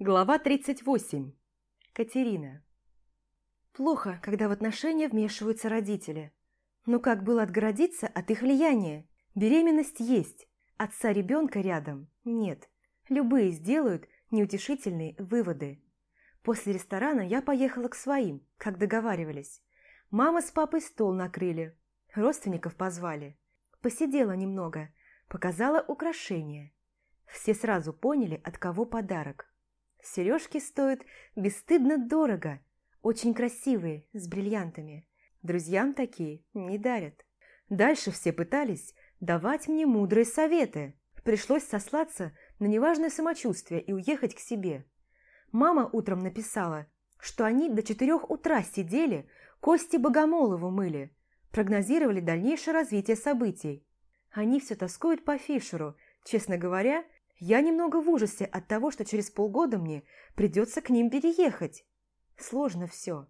Глава 38. Катерина. Плохо, когда в отношения вмешиваются родители. Но как было отгородиться от их влияния? Беременность есть, отца ребенка рядом нет. Любые сделают неутешительные выводы. После ресторана я поехала к своим, как договаривались. Мама с папой стол накрыли, родственников позвали. Посидела немного, показала украшения. Все сразу поняли, от кого подарок. Сережки стоят бесстыдно дорого, очень красивые, с бриллиантами. Друзьям такие не дарят. Дальше все пытались давать мне мудрые советы. Пришлось сослаться на неважное самочувствие и уехать к себе. Мама утром написала, что они до четырех утра сидели, кости Богомолову мыли, прогнозировали дальнейшее развитие событий. Они все тоскуют по Фишеру. Честно говоря, я немного в ужасе от того, что через полгода мне придется к ним переехать. Сложно все.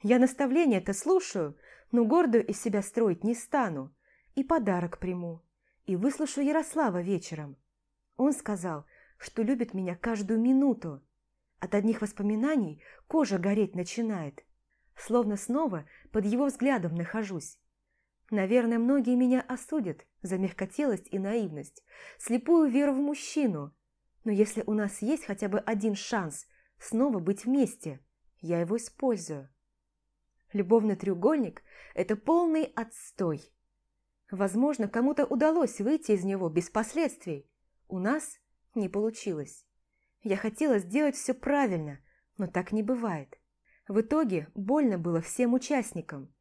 Я наставления-то слушаю, но гордую из себя строить не стану. И подарок приму. И выслушаю Ярослава вечером. Он сказал, что любит меня каждую минуту. От одних воспоминаний кожа гореть начинает. Словно снова под его взглядом нахожусь. Наверное, многие меня осудят за мягкотелость и наивность, слепую веру в мужчину. Но если у нас есть хотя бы один шанс снова быть вместе, я его использую. Любовный треугольник – это полный отстой. Возможно, кому-то удалось выйти из него без последствий. У нас не получилось. Я хотела сделать все правильно, но так не бывает. В итоге больно было всем участникам,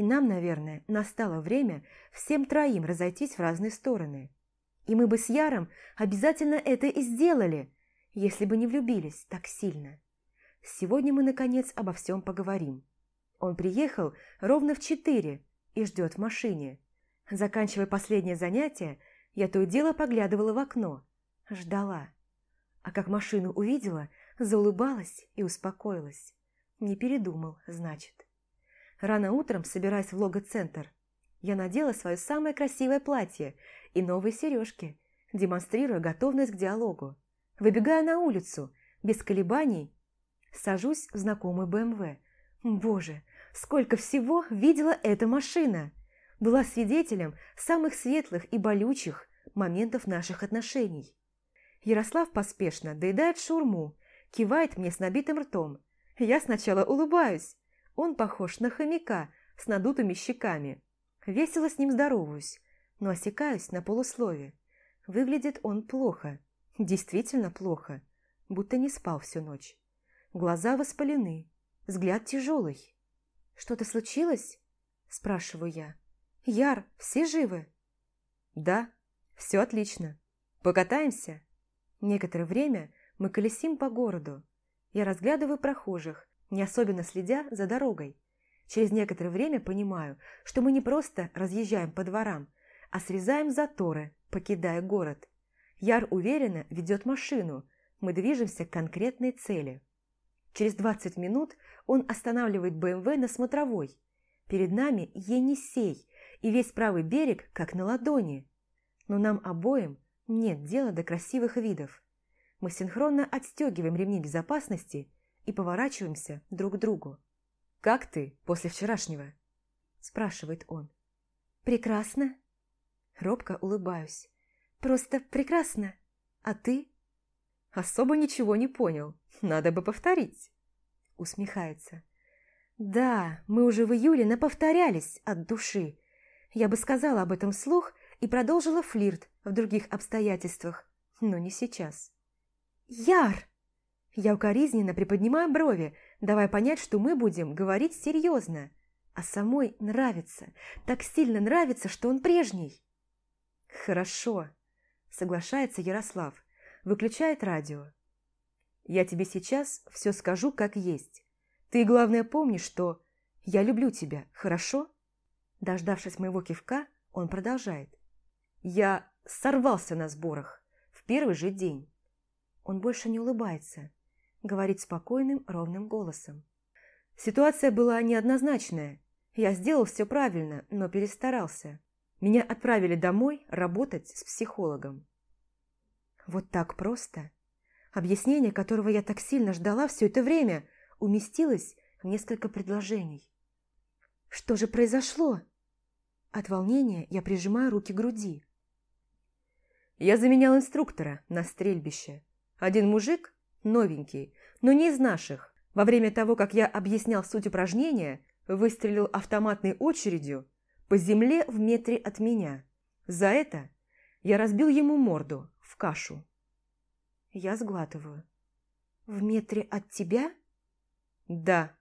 и нам, наверное, настало время всем троим разойтись в разные стороны. И мы бы с Яром обязательно это и сделали, если бы не влюбились так сильно. Сегодня мы, наконец, обо всем поговорим. Он приехал ровно в четыре и ждет в машине. Заканчивая последнее занятие, я то и дело поглядывала в окно. Ждала. А как машину увидела, заулыбалась и успокоилась. Не передумал, значит. Рано утром, собираясь в лого-центр, я надела свое самое красивое платье и новые сережки, демонстрируя готовность к диалогу. Выбегая на улицу, без колебаний, сажусь в знакомый БМВ. Боже, сколько всего видела эта машина! Была свидетелем самых светлых и болючих моментов наших отношений. Ярослав поспешно доедает шурму, кивает мне с набитым ртом. Я сначала улыбаюсь. Он похож на хомяка с надутыми щеками. Весело с ним здороваюсь, но осекаюсь на полуслове. Выглядит он плохо, действительно плохо, будто не спал всю ночь. Глаза воспалены, взгляд тяжелый. «Что-то случилось?» – спрашиваю я. «Яр, все живы?» «Да, все отлично. Покатаемся?» Некоторое время мы колесим по городу. Я разглядываю прохожих, не особенно следя за дорогой. Через некоторое время понимаю, что мы не просто разъезжаем по дворам, а срезаем заторы, покидая город. Яр уверенно ведет машину, мы движемся к конкретной цели. Через 20 минут он останавливает БМВ на смотровой. Перед нами Енисей, и весь правый берег как на ладони. Но нам обоим нет дела до красивых видов. Мы синхронно отстегиваем ремни безопасности и поворачиваемся друг к другу. «Как ты после вчерашнего?» – спрашивает он. «Прекрасно». Робко улыбаюсь. «Просто прекрасно. А ты?» «Особо ничего не понял. Надо бы повторить». Усмехается. «Да, мы уже в июле наповторялись от души. Я бы сказала об этом вслух и продолжила флирт в других обстоятельствах, но не сейчас. «Яр!» Я укоризненно приподнимаю брови, давая понять, что мы будем говорить серьезно. А самой нравится, так сильно нравится, что он прежний. «Хорошо», — соглашается Ярослав, выключает радио. «Я тебе сейчас все скажу, как есть. Ты, главное, помни, что я люблю тебя, хорошо?» Дождавшись моего кивка, он продолжает. «Я сорвался на сборах в первый же день». Он больше не улыбается говорит спокойным, ровным голосом. Ситуация была неоднозначная. Я сделал все правильно, но перестарался. Меня отправили домой работать с психологом. Вот так просто. объяснение которого я так сильно ждала все это время, уместилось в несколько предложений. Что же произошло? От волнения я прижимаю руки к груди. Я заменял инструктора на стрельбище. Один мужик, новенький, но не из наших, во время того, как я объяснял суть упражнения, выстрелил автоматной очередью по земле в метре от меня. За это я разбил ему морду в кашу. Я сглатываю. «В метре от тебя?» «Да».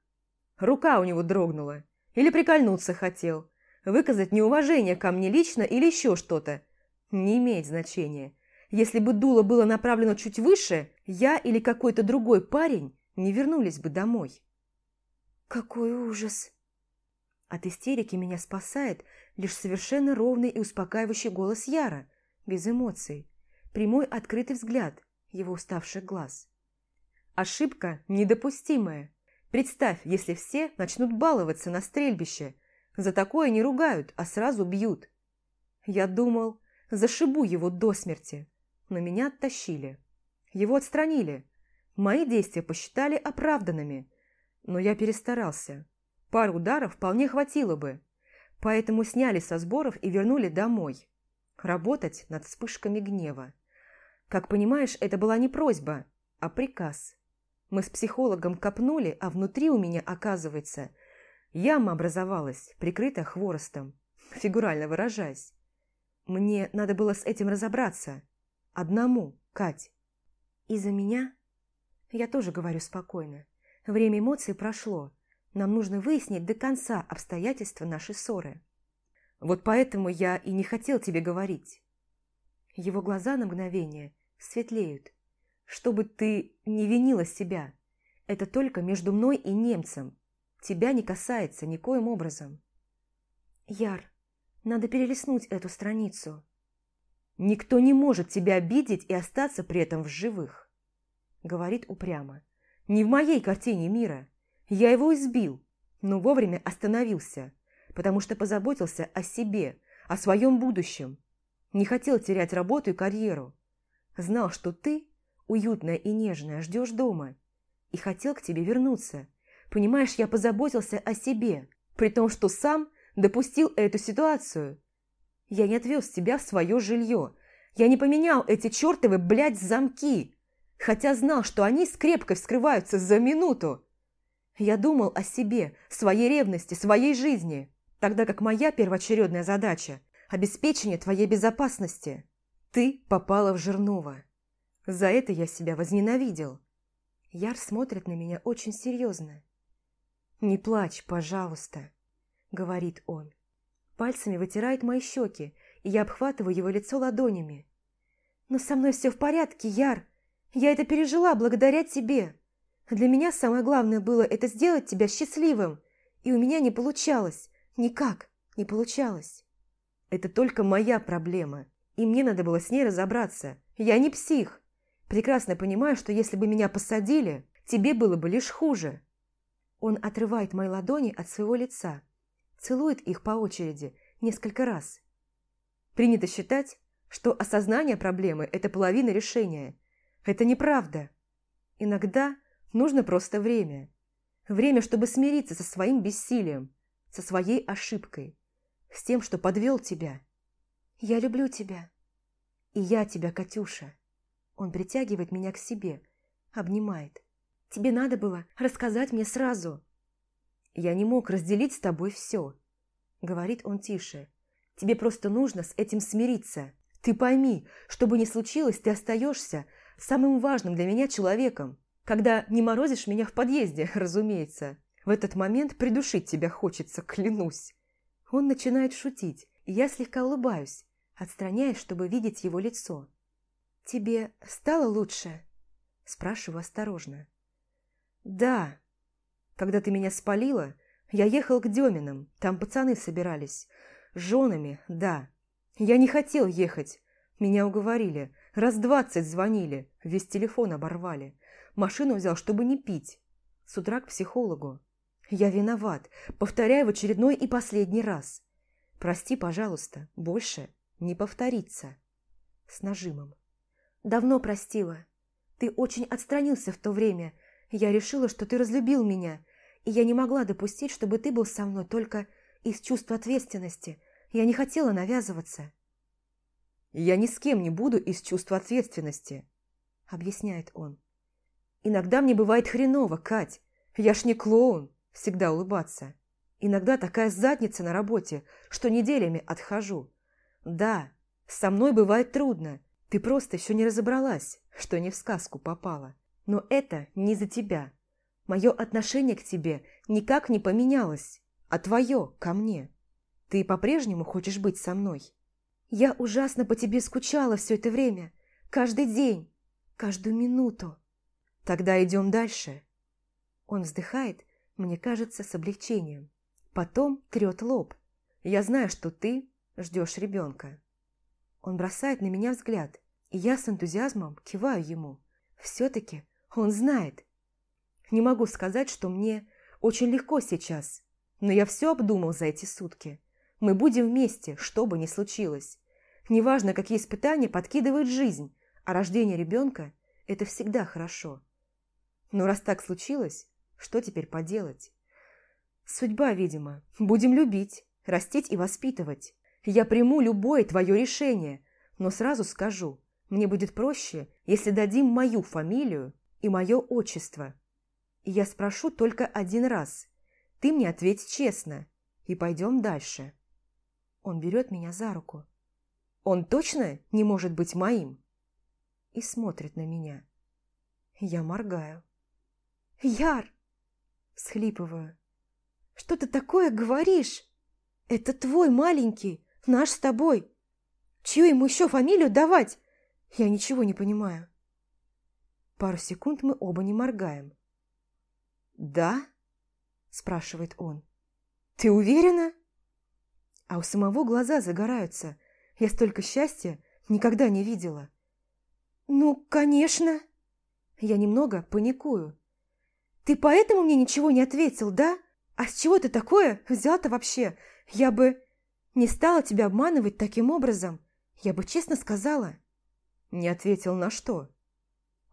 Рука у него дрогнула. Или прикольнуться хотел. Выказать неуважение ко мне лично или еще что-то. Не имеет значения. Если бы дуло было направлено чуть выше, я или какой-то другой парень не вернулись бы домой. Какой ужас! От истерики меня спасает лишь совершенно ровный и успокаивающий голос Яра, без эмоций, прямой открытый взгляд его уставших глаз. Ошибка недопустимая. Представь, если все начнут баловаться на стрельбище. За такое не ругают, а сразу бьют. Я думал, зашибу его до смерти, но меня оттащили. Его отстранили. Мои действия посчитали оправданными, но я перестарался. Пару ударов вполне хватило бы, поэтому сняли со сборов и вернули домой. Работать над вспышками гнева. Как понимаешь, это была не просьба, а приказ. Мы с психологом копнули, а внутри у меня, оказывается, яма образовалась, прикрытая хворостом, фигурально выражаясь. Мне надо было с этим разобраться. Одному, Кать. Из-за меня? Я тоже говорю спокойно. Время эмоций прошло. Нам нужно выяснить до конца обстоятельства нашей ссоры. Вот поэтому я и не хотел тебе говорить. Его глаза на мгновение светлеют. Чтобы ты не винила себя. Это только между мной и немцем. Тебя не касается никоим образом. Яр, надо перелистнуть эту страницу. Никто не может тебя обидеть и остаться при этом в живых. Говорит упрямо. Не в моей картине мира. Я его избил, но вовремя остановился, потому что позаботился о себе, о своем будущем. Не хотел терять работу и карьеру. Знал, что ты, уютная и нежная, ждешь дома. И хотел к тебе вернуться. Понимаешь, я позаботился о себе, при том, что сам допустил эту ситуацию. Я не отвез тебя в свое жилье. Я не поменял эти чертовы, блядь, замки, хотя знал, что они скрепкой вскрываются за минуту. Я думал о себе, своей ревности, своей жизни, тогда как моя первоочередная задача – обеспечение твоей безопасности. Ты попала в Жирнова. За это я себя возненавидел. Яр смотрит на меня очень серьезно. «Не плачь, пожалуйста», – говорит он. Пальцами вытирает мои щеки, и я обхватываю его лицо ладонями. «Но со мной все в порядке, Яр. Я это пережила благодаря тебе. Для меня самое главное было это сделать тебя счастливым, и у меня не получалось. Никак не получалось». «Это только моя проблема, и мне надо было с ней разобраться. Я не псих. Прекрасно понимаю, что если бы меня посадили, тебе было бы лишь хуже». Он отрывает мои ладони от своего лица, целует их по очереди несколько раз. Принято считать, что осознание проблемы – это половина решения. Это неправда. Иногда нужно просто время. Время, чтобы смириться со своим бессилием, со своей ошибкой, с тем, что подвел тебя. «Я люблю тебя». «И я тебя, Катюша». Он притягивает меня к себе, обнимает. «Тебе надо было рассказать мне сразу». «Я не мог разделить с тобой все», — говорит он тише. «Тебе просто нужно с этим смириться. Ты пойми, что бы ни случилось, ты остаешься самым важным для меня человеком. Когда не морозишь меня в подъезде, разумеется. В этот момент придушить тебя хочется, клянусь». Он начинает шутить, и я слегка улыбаюсь, отстраняясь, чтобы видеть его лицо. «Тебе стало лучше?» Спрашиваю осторожно. «Да. Когда ты меня спалила, я ехал к Деминам, там пацаны собирались. С женами, да. Я не хотел ехать. Меня уговорили. Раз двадцать звонили, весь телефон оборвали. Машину взял, чтобы не пить. С утра к психологу. Я виноват. Повторяю в очередной и последний раз. Прости, пожалуйста, больше не повторится. С нажимом. Давно простила. Ты очень отстранился в то время. Я решила, что ты разлюбил меня, и я не могла допустить, чтобы ты был со мной только из чувства ответственности. Я не хотела навязываться». «Я ни с кем не буду из чувства ответственности», – объясняет он. «Иногда мне бывает хреново, Кать. Я ж не клоун, всегда улыбаться. Иногда такая задница на работе, что неделями отхожу. Да, со мной бывает трудно. Ты просто еще не разобралась, что не в сказку попала. Но это не за тебя. Мое отношение к тебе никак не поменялось, а твое ко мне. Ты по-прежнему хочешь быть со мной? Я ужасно по тебе скучала все это время. Каждый день, каждую минуту. Тогда идем дальше. Он вздыхает, мне кажется, с облегчением. Потом трет лоб. Я знаю, что ты ждешь ребенка. Он бросает на меня взгляд, и я с энтузиазмом киваю ему. Все-таки он знает. Не могу сказать, что мне очень легко сейчас, но я все обдумал за эти сутки. Мы будем вместе, что бы ни случилось. Неважно, какие испытания подкидывает жизнь, а рождение ребенка – это всегда хорошо. Но раз так случилось, что теперь поделать? Судьба, видимо. Будем любить, растить и воспитывать. Я приму любое твое решение, но сразу скажу, мне будет проще, если дадим мою фамилию и мое отчество. Я спрошу только один раз. Ты мне ответь честно, и пойдем дальше. Он берет меня за руку. Он точно не может быть моим? И смотрит на меня. Я моргаю. «Яр!» Схлипываю. Что ты такое говоришь? Это твой маленький, наш с тобой. Чью ему еще фамилию давать? Я ничего не понимаю. Пару секунд мы оба не моргаем. «Да?» – спрашивает он. «Ты уверена?» А у самого глаза загораются. Я столько счастья никогда не видела. «Ну, конечно!» Я немного паникую. «Ты поэтому мне ничего не ответил, да?» «А с чего ты такое взял-то вообще? Я бы не стала тебя обманывать таким образом. Я бы честно сказала». Не ответил на что.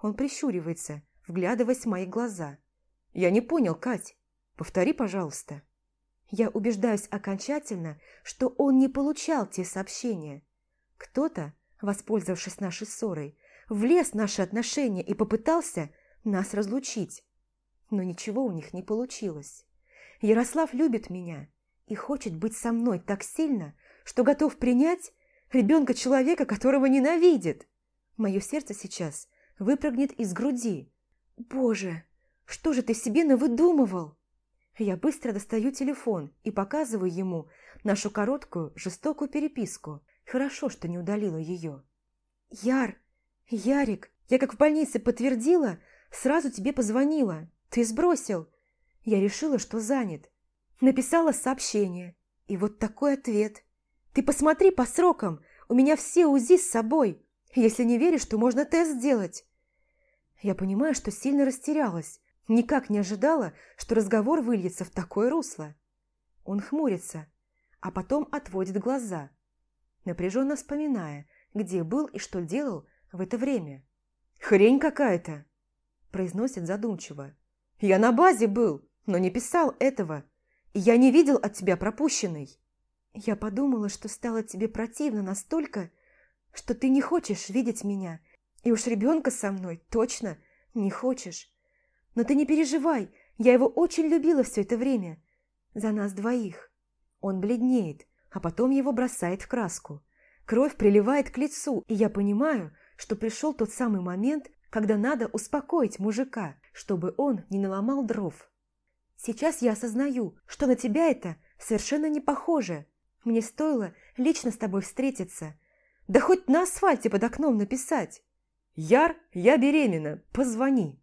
Он прищуривается, вглядываясь в мои глаза. «Я не понял, Кать. Повтори, пожалуйста». Я убеждаюсь окончательно, что он не получал те сообщения. Кто-то, воспользовавшись нашей ссорой, влез в наши отношения и попытался нас разлучить. Но ничего у них не получилось. Ярослав любит меня и хочет быть со мной так сильно, что готов принять ребенка человека, которого ненавидит. Мое сердце сейчас выпрыгнет из груди. Боже, что же ты себе навыдумывал? Я быстро достаю телефон и показываю ему нашу короткую, жестокую переписку. Хорошо, что не удалила ее. Яр, Ярик, я как в больнице подтвердила, сразу тебе позвонила. Ты сбросил. Я решила, что занят. Написала сообщение. И вот такой ответ. Ты посмотри по срокам. У меня все УЗИ с собой. Если не веришь, то можно тест сделать. Я понимаю, что сильно растерялась. Никак не ожидала, что разговор выльется в такое русло. Он хмурится, а потом отводит глаза, напряженно вспоминая, где был и что делал в это время. «Хрень какая-то!» – произносит задумчиво. «Я на базе был, но не писал этого, и я не видел от тебя пропущенной. Я подумала, что стало тебе противно настолько, что ты не хочешь видеть меня, и уж ребенка со мной точно не хочешь. Но ты не переживай, я его очень любила все это время. За нас двоих. Он бледнеет, а потом его бросает в краску. Кровь приливает к лицу, и я понимаю, что пришел тот самый момент, когда надо успокоить мужика, чтобы он не наломал дров. Сейчас я осознаю, что на тебя это совершенно не похоже. Мне стоило лично с тобой встретиться. Да хоть на асфальте под окном написать. «Яр, я беременна, позвони».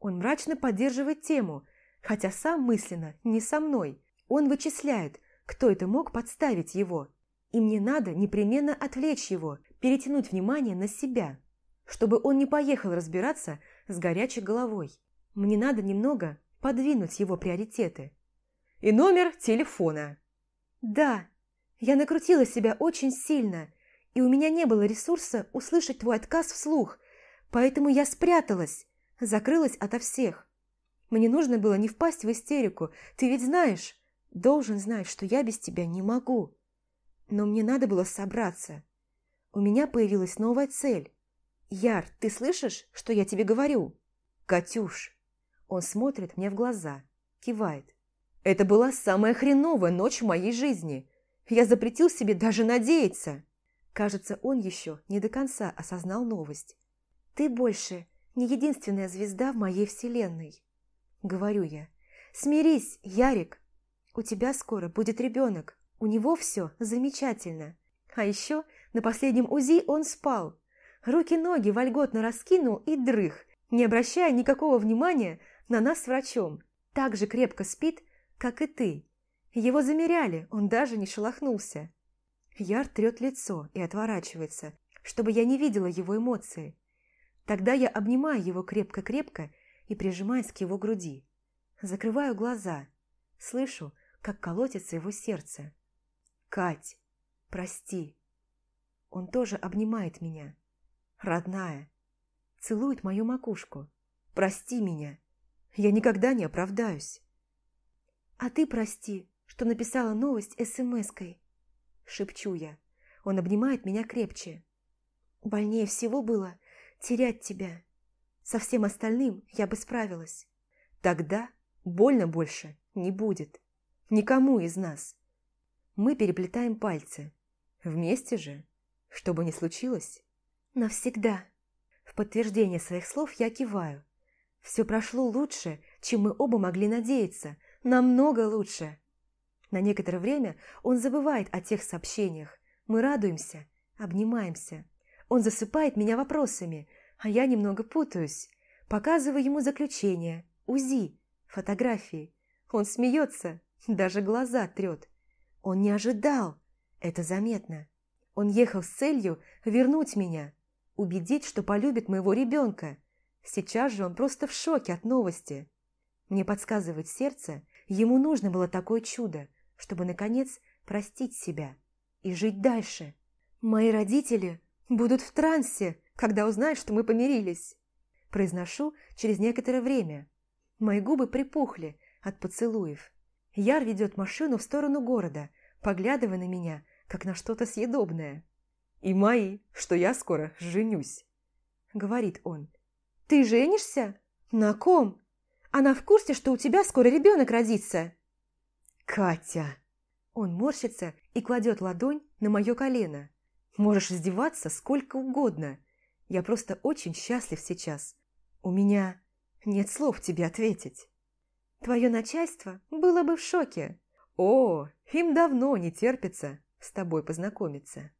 Он мрачно поддерживает тему, хотя сам мысленно не со мной. Он вычисляет, кто это мог подставить его. И мне надо непременно отвлечь его, перетянуть внимание на себя, чтобы он не поехал разбираться с горячей головой. Мне надо немного подвинуть его приоритеты. И номер телефона. Да, я накрутила себя очень сильно, и у меня не было ресурса услышать твой отказ вслух, Поэтому я спряталась, закрылась ото всех. Мне нужно было не впасть в истерику. Ты ведь знаешь, должен знать, что я без тебя не могу. Но мне надо было собраться. У меня появилась новая цель. Яр, ты слышишь, что я тебе говорю? Катюш. Он смотрит мне в глаза, кивает. Это была самая хреновая ночь в моей жизни. Я запретил себе даже надеяться. Кажется, он еще не до конца осознал новость. Ты больше не единственная звезда в моей вселенной. Говорю я. Смирись, Ярик. У тебя скоро будет ребенок. У него все замечательно. А еще на последнем УЗИ он спал. Руки-ноги вольготно раскинул и дрых, не обращая никакого внимания на нас с врачом. Так же крепко спит, как и ты. Его замеряли, он даже не шелохнулся. Яр трет лицо и отворачивается, чтобы я не видела его эмоции. Тогда я обнимаю его крепко-крепко и прижимаюсь к его груди. Закрываю глаза, слышу, как колотится его сердце. «Кать, прости!» Он тоже обнимает меня. «Родная!» Целует мою макушку. «Прости меня! Я никогда не оправдаюсь!» «А ты прости, что написала новость СМС-кой!» Шепчу я. Он обнимает меня крепче. «Больнее всего было терять тебя!» Со всем остальным я бы справилась. Тогда больно больше не будет. Никому из нас. Мы переплетаем пальцы. Вместе же, что бы ни случилось. Навсегда. В подтверждение своих слов я киваю. Все прошло лучше, чем мы оба могли надеяться. Намного лучше. На некоторое время он забывает о тех сообщениях. Мы радуемся, обнимаемся. Он засыпает меня вопросами – а я немного путаюсь. Показываю ему заключение, УЗИ, фотографии. Он смеется, даже глаза трет. Он не ожидал, это заметно. Он ехал с целью вернуть меня, убедить, что полюбит моего ребенка. Сейчас же он просто в шоке от новости. Мне подсказывает сердце, ему нужно было такое чудо, чтобы, наконец, простить себя и жить дальше. Мои родители будут в трансе, когда узнает, что мы помирились. Произношу через некоторое время. Мои губы припухли от поцелуев. Яр ведет машину в сторону города, поглядывая на меня, как на что-то съедобное. «И мои, что я скоро женюсь», — говорит он. «Ты женишься? На ком? Она в курсе, что у тебя скоро ребенок родится?» «Катя!» Он морщится и кладет ладонь на мое колено. «Можешь издеваться сколько угодно. Я просто очень счастлив сейчас. У меня нет слов тебе ответить. Твое начальство было бы в шоке. О, им давно не терпится с тобой познакомиться.